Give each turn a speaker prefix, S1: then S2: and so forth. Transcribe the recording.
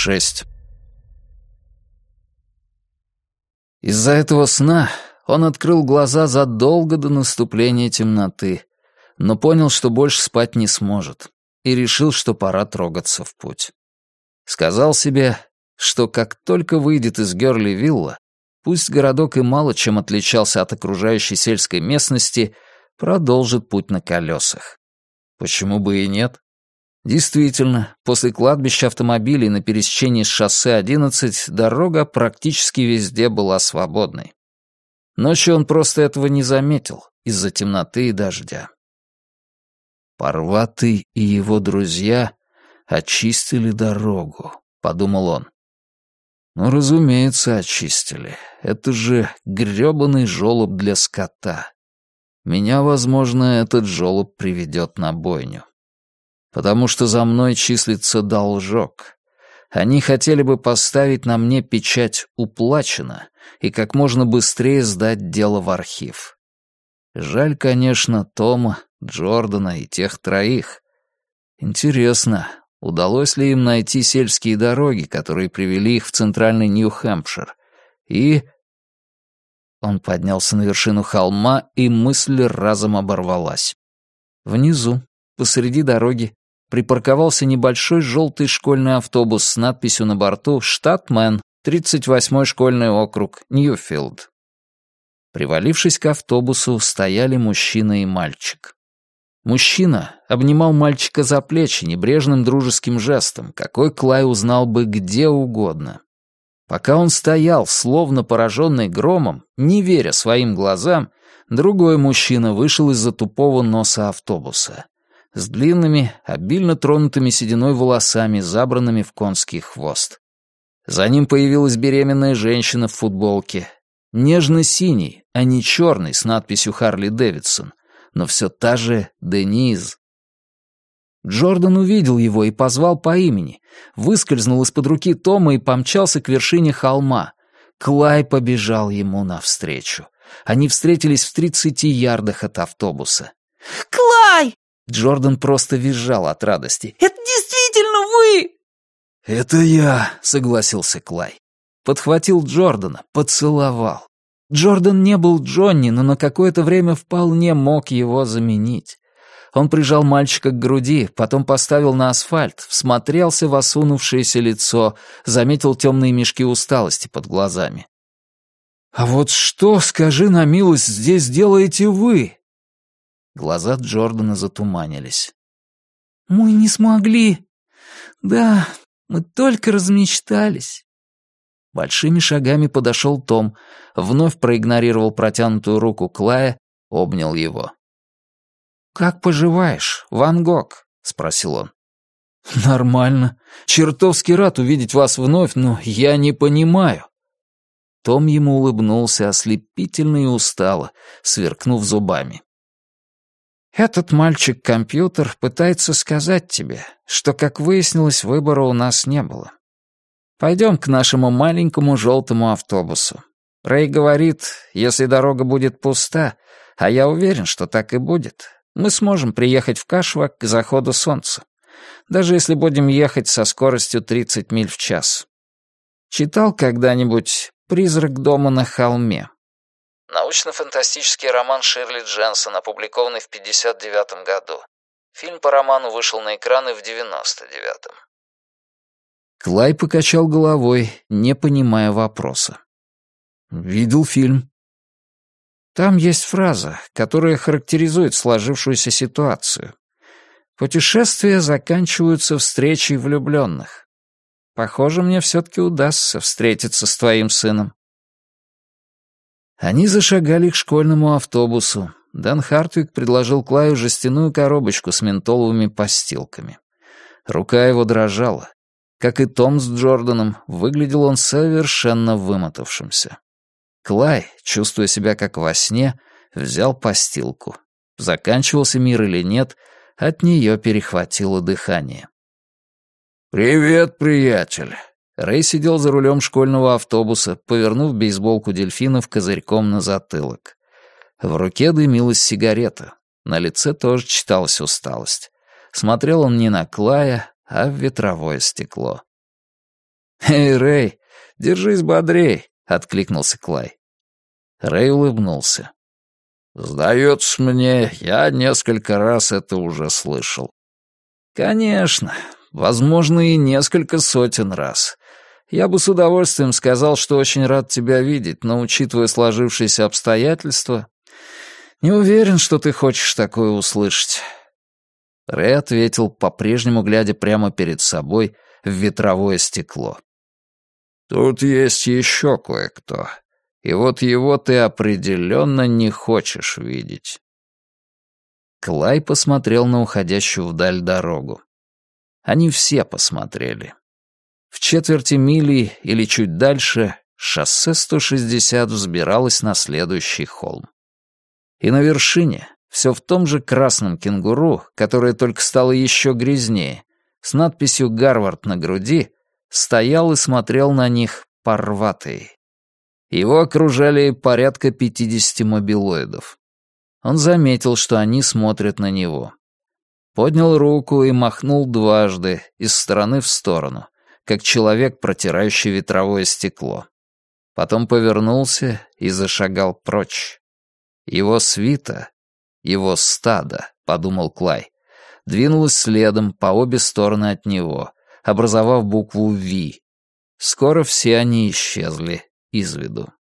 S1: 6. Из-за этого сна он открыл глаза задолго до наступления темноты, но понял, что больше спать не сможет, и решил, что пора трогаться в путь. Сказал себе, что как только выйдет из Герли-Вилла, пусть городок и мало чем отличался от окружающей сельской местности, продолжит путь на колесах. Почему бы и нет? Действительно, после кладбища автомобилей на пересечении с шоссе 11 дорога практически везде была свободной. Ночью он просто этого не заметил из-за темноты и дождя. Парватый и его друзья очистили дорогу, подумал он. Ну, разумеется, очистили. Это же грёбаный жёлоб для скота. Меня, возможно, этот жёлоб приведет на бойню потому что за мной числится должок. Они хотели бы поставить на мне печать «Уплачено» и как можно быстрее сдать дело в архив. Жаль, конечно, Тома, Джордана и тех троих. Интересно, удалось ли им найти сельские дороги, которые привели их в центральный Нью-Хэмпшир? И... Он поднялся на вершину холма, и мысль разом оборвалась. Внизу, посреди дороги, припарковался небольшой желтый школьный автобус с надписью на борту «Штат Мэн, 38-й школьный округ, Ньюфилд». Привалившись к автобусу, стояли мужчина и мальчик. Мужчина обнимал мальчика за плечи небрежным дружеским жестом, какой Клай узнал бы где угодно. Пока он стоял, словно пораженный громом, не веря своим глазам, другой мужчина вышел из-за тупого носа автобуса с длинными, обильно тронутыми сединой волосами, забранными в конский хвост. За ним появилась беременная женщина в футболке. Нежно-синий, а не черный, с надписью «Харли Дэвидсон», но все та же Дениз. Джордан увидел его и позвал по имени, выскользнул из-под руки Тома и помчался к вершине холма. Клай побежал ему навстречу. Они встретились в тридцати ярдах от автобуса.
S2: «Клай!»
S1: Джордан просто визжал от радости.
S2: «Это действительно вы!»
S1: «Это я», — согласился Клай. Подхватил Джордана, поцеловал. Джордан не был Джонни, но на какое-то время вполне мог его заменить. Он прижал мальчика к груди, потом поставил на асфальт, всмотрелся в осунувшееся лицо, заметил темные мешки усталости под глазами. «А вот что, скажи на милость, здесь делаете вы?» Глаза Джордана затуманились.
S2: «Мы не смогли. Да, мы только размечтались».
S1: Большими шагами подошел Том, вновь проигнорировал протянутую руку Клая, обнял его. «Как поживаешь, Ван Гог?» — спросил он. «Нормально. Чертовски рад увидеть вас вновь, но я не понимаю». Том ему улыбнулся ослепительно и устало, сверкнув зубами. Этот мальчик-компьютер пытается сказать тебе, что, как выяснилось, выбора у нас не было. Пойдем к нашему маленькому желтому автобусу. Рэй говорит, если дорога будет пуста, а я уверен, что так и будет, мы сможем приехать в Кашвак к заходу солнца, даже если будем ехать со скоростью 30 миль в час. Читал когда-нибудь «Призрак дома на холме»? Научно-фантастический роман Ширли Дженсон, опубликованный в 1959 году. Фильм по роману вышел на экраны в 1999. Клай покачал головой, не понимая вопроса. «Видел фильм». Там есть фраза, которая характеризует сложившуюся ситуацию. Путешествия заканчиваются встречей влюбленных. Похоже, мне все-таки удастся встретиться с твоим сыном. Они зашагали к школьному автобусу. Дан Хартвик предложил Клаю жестяную коробочку с ментоловыми постилками. Рука его дрожала. Как и Том с Джорданом, выглядел он совершенно вымотавшимся. Клай, чувствуя себя как во сне, взял постилку. Заканчивался мир или нет, от нее перехватило дыхание. «Привет, приятель!» Рэй сидел за рулем школьного автобуса, повернув бейсболку дельфинов козырьком на затылок. В руке дымилась сигарета. На лице тоже читалась усталость. Смотрел он не на Клая, а в ветровое стекло. «Эй, Рэй, держись бодрей», — откликнулся Клай. Рэй улыбнулся. «Сдается мне, я несколько раз это уже слышал». «Конечно, возможно, и несколько сотен раз. Я бы с удовольствием сказал, что очень рад тебя видеть, но, учитывая сложившиеся обстоятельства, не уверен, что ты хочешь такое услышать». Рэй ответил, по-прежнему глядя прямо перед собой в ветровое стекло. «Тут есть еще кое-кто, и вот его ты определенно не хочешь видеть». Клай посмотрел на уходящую вдаль дорогу. Они все посмотрели. В четверти мили или чуть дальше шоссе 160 взбиралось на следующий холм. И на вершине, все в том же красном кенгуру, которое только стало еще грязнее, с надписью «Гарвард» на груди, стоял и смотрел на них порватый. Его окружали порядка 50 мобилоидов. Он заметил, что они смотрят на него. Поднял руку и махнул дважды, из стороны в сторону, как человек, протирающий ветровое стекло. Потом повернулся и зашагал прочь. Его свита, его стадо, подумал Клай, двинулось следом по обе стороны от него, образовав букву «Ви». Скоро все они исчезли из виду.